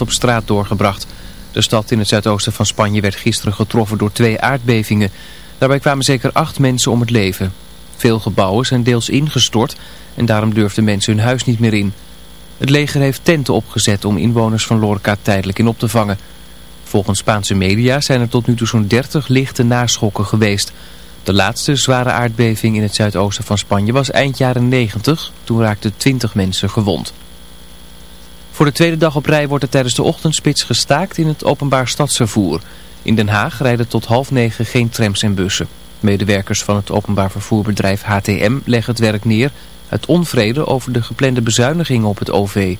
op straat doorgebracht. De stad in het zuidoosten van Spanje werd gisteren getroffen door twee aardbevingen. Daarbij kwamen zeker acht mensen om het leven. Veel gebouwen zijn deels ingestort en daarom durfden mensen hun huis niet meer in. Het leger heeft tenten opgezet om inwoners van Lorca tijdelijk in op te vangen. Volgens Spaanse media zijn er tot nu toe zo'n 30 lichte naschokken geweest. De laatste zware aardbeving in het zuidoosten van Spanje was eind jaren 90. Toen raakten 20 mensen gewond. Voor de tweede dag op rij wordt er tijdens de ochtendspits gestaakt in het openbaar stadsvervoer. In Den Haag rijden tot half negen geen trams en bussen. Medewerkers van het openbaar vervoerbedrijf HTM leggen het werk neer... uit onvrede over de geplande bezuinigingen op het OV.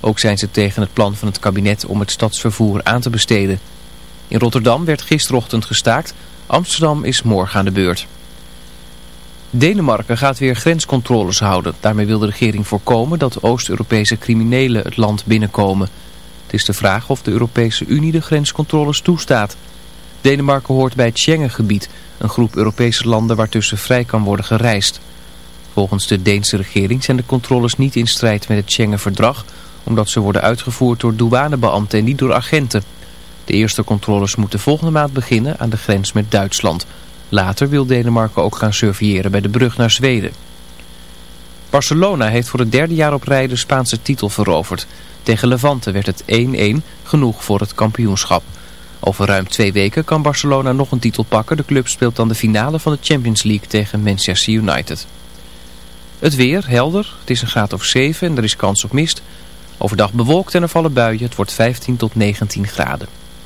Ook zijn ze tegen het plan van het kabinet om het stadsvervoer aan te besteden. In Rotterdam werd gisterochtend gestaakt. Amsterdam is morgen aan de beurt. Denemarken gaat weer grenscontroles houden. Daarmee wil de regering voorkomen dat Oost-Europese criminelen het land binnenkomen. Het is de vraag of de Europese Unie de grenscontroles toestaat. Denemarken hoort bij het Schengengebied, een groep Europese landen waartussen vrij kan worden gereisd. Volgens de Deense regering zijn de controles niet in strijd met het Schengen-verdrag, omdat ze worden uitgevoerd door douanebeambten en niet door agenten. De eerste controles moeten volgende maand beginnen aan de grens met Duitsland... Later wil Denemarken ook gaan surveilleren bij de brug naar Zweden. Barcelona heeft voor het derde jaar op rij de Spaanse titel veroverd. Tegen Levante werd het 1-1 genoeg voor het kampioenschap. Over ruim twee weken kan Barcelona nog een titel pakken. De club speelt dan de finale van de Champions League tegen Manchester United. Het weer, helder. Het is een graad of 7 en er is kans op mist. Overdag bewolkt en er vallen buien. Het wordt 15 tot 19 graden.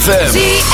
ZFM.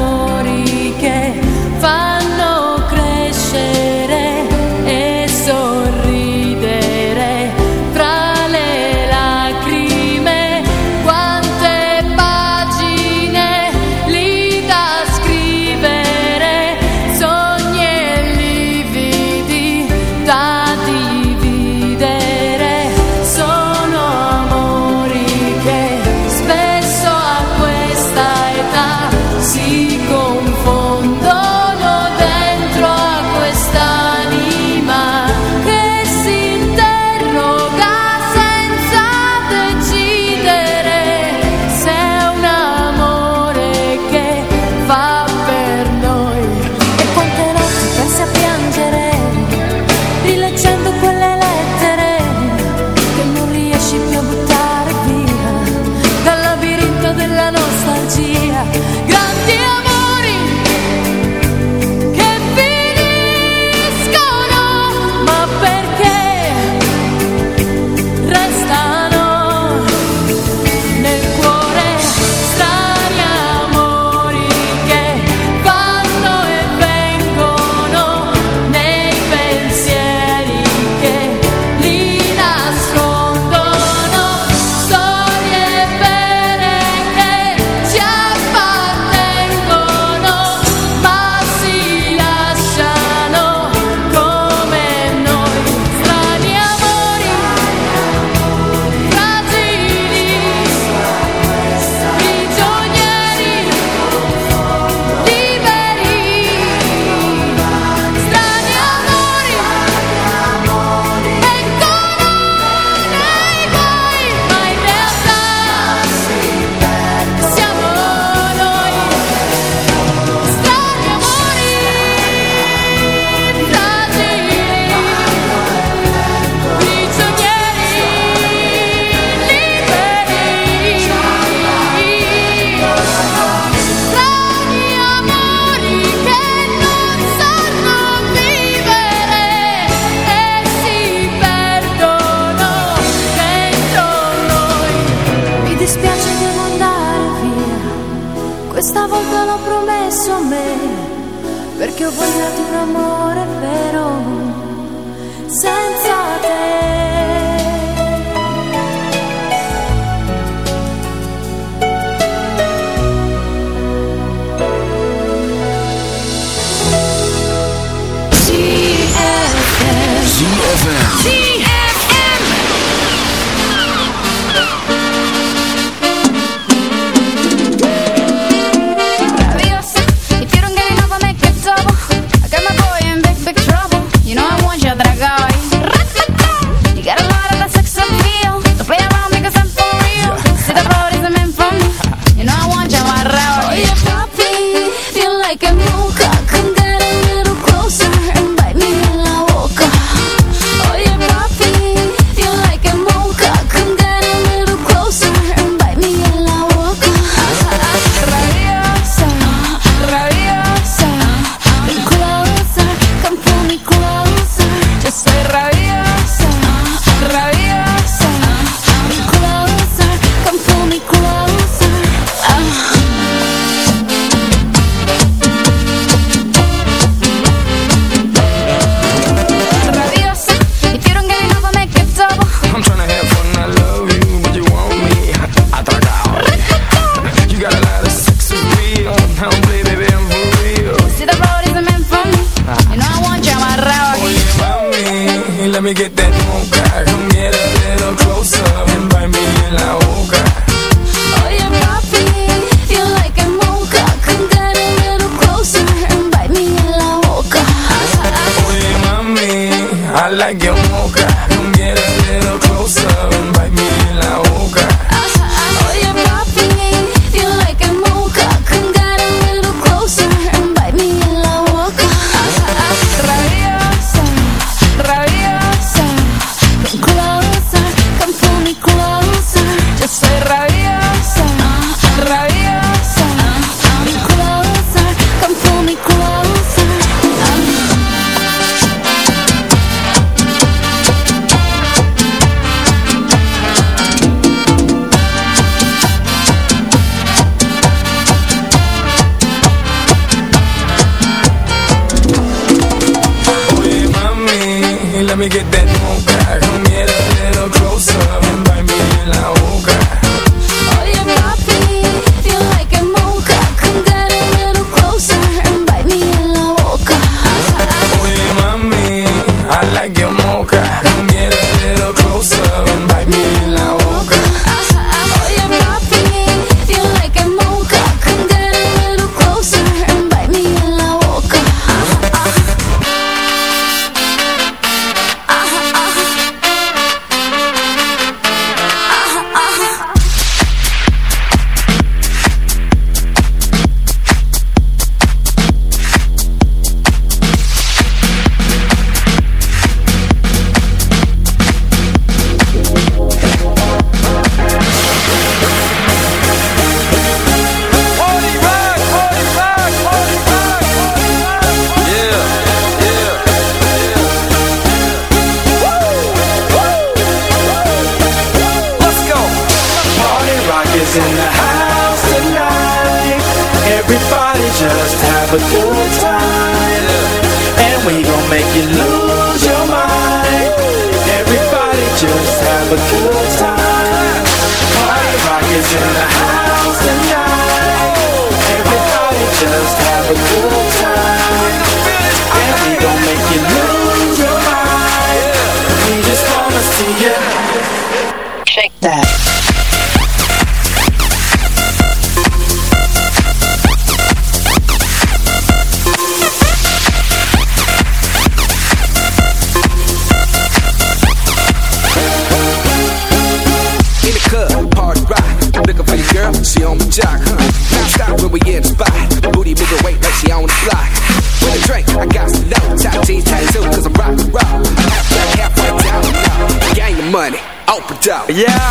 out. Yeah.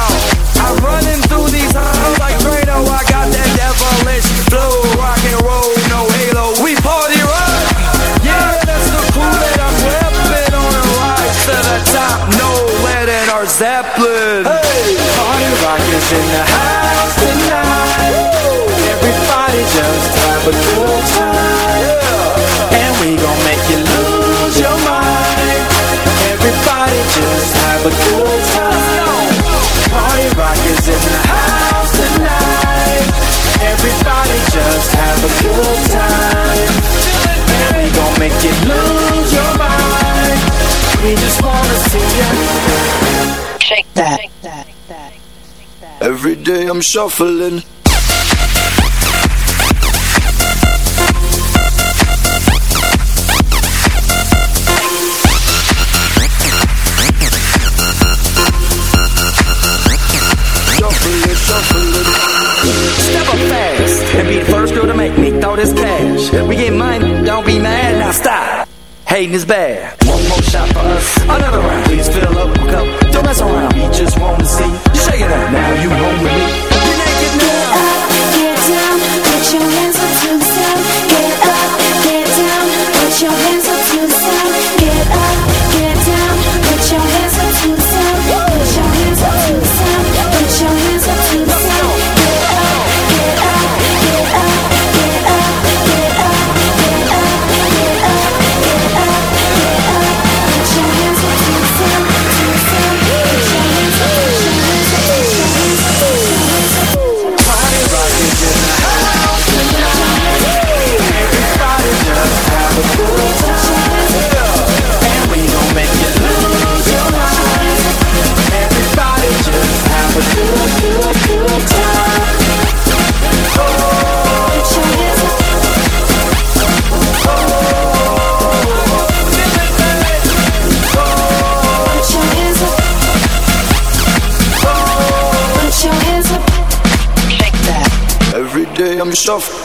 day I'm shuffling this cash. We get money, don't be mad, now stop. Hating is bad. One more shot for us, another round. Please fill up a cup, don't mess around. We just wanna see you shake it out. Now you home with me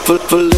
Full, full.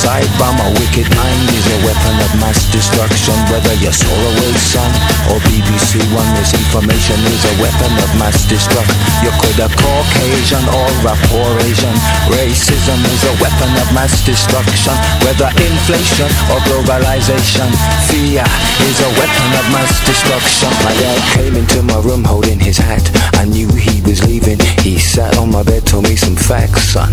Suicide bomb, a wicked mind is a weapon of mass destruction. Whether you're Solarway's son or BBC One, misinformation is a weapon of mass destruction. You could have Caucasian or rapport Asian. Racism is a weapon of mass destruction. Whether inflation or globalization, fear is a weapon of mass destruction. My dad came into my room holding his hat. I knew he was leaving. He sat on my bed, told me some facts, son.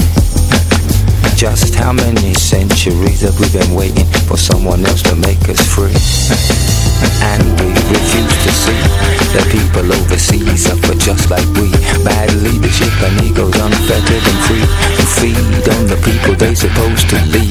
Just how many centuries have we been waiting for someone else to make us free? And we refuse to see that people overseas suffer just like we. Bad leadership and egos unfettered and free. To feed on the people they supposed to lead.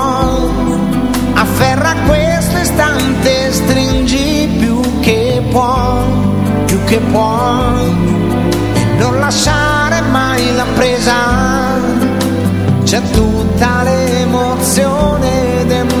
afferra questo istante, stringi più che puoi, più che puoi non lasciare mai la presa. C'è tutta l'emozione dentro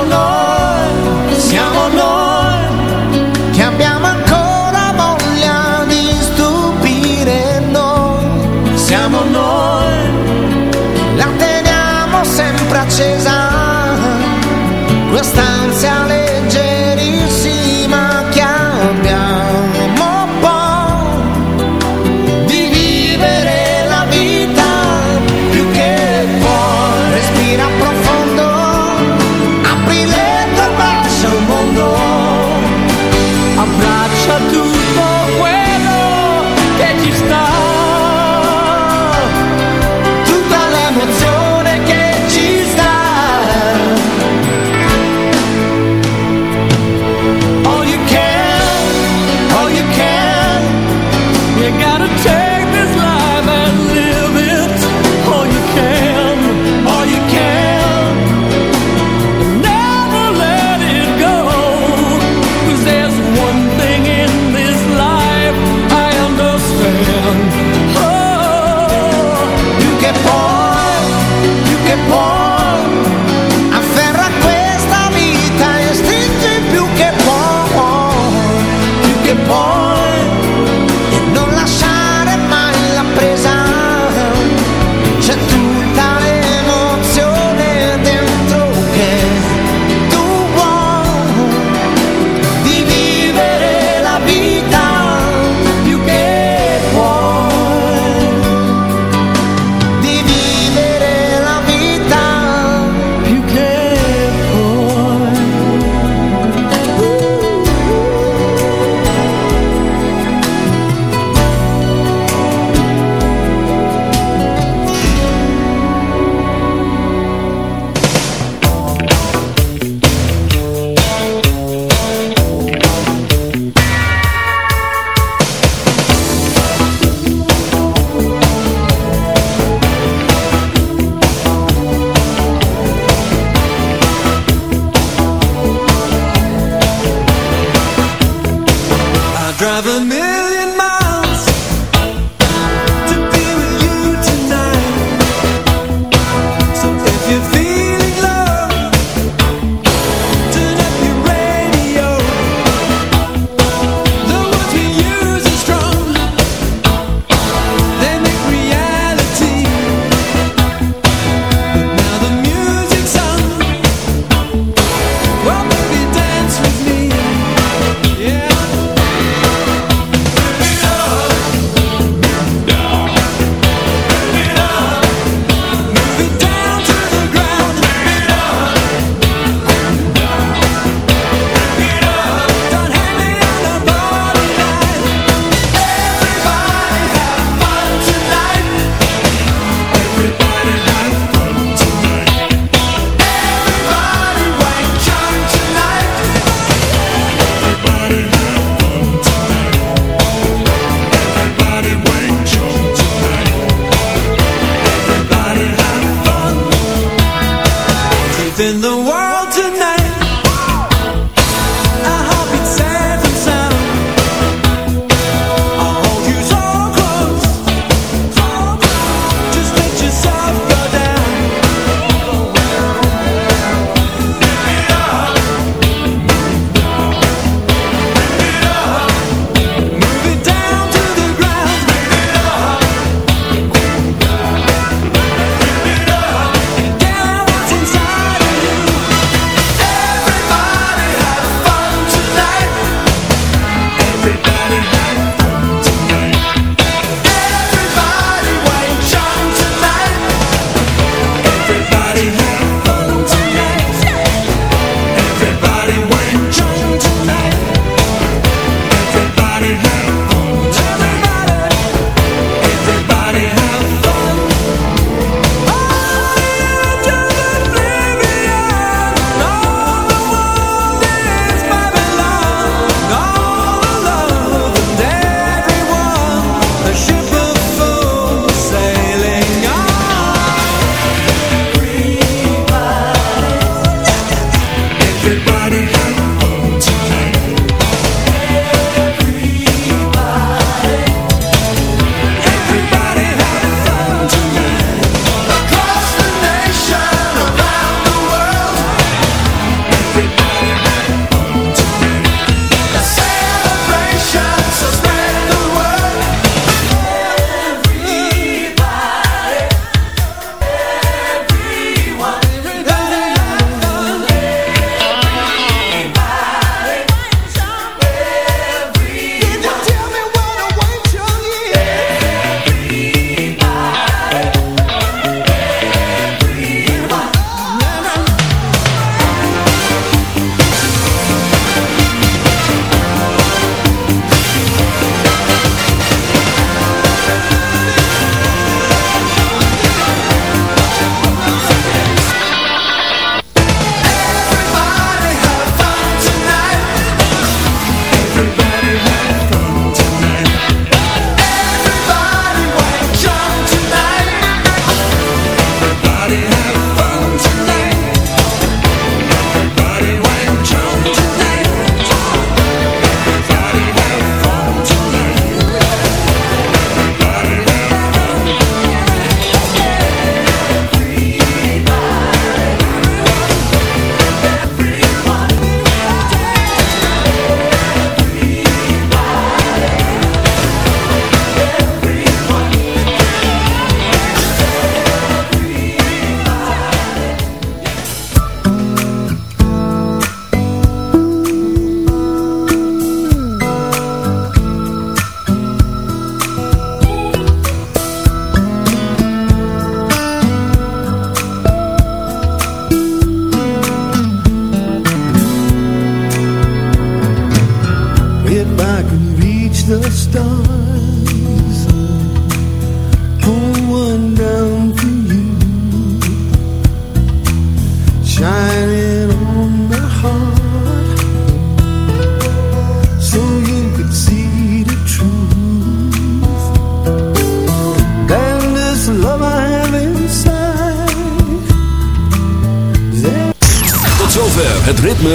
Oh, Siamo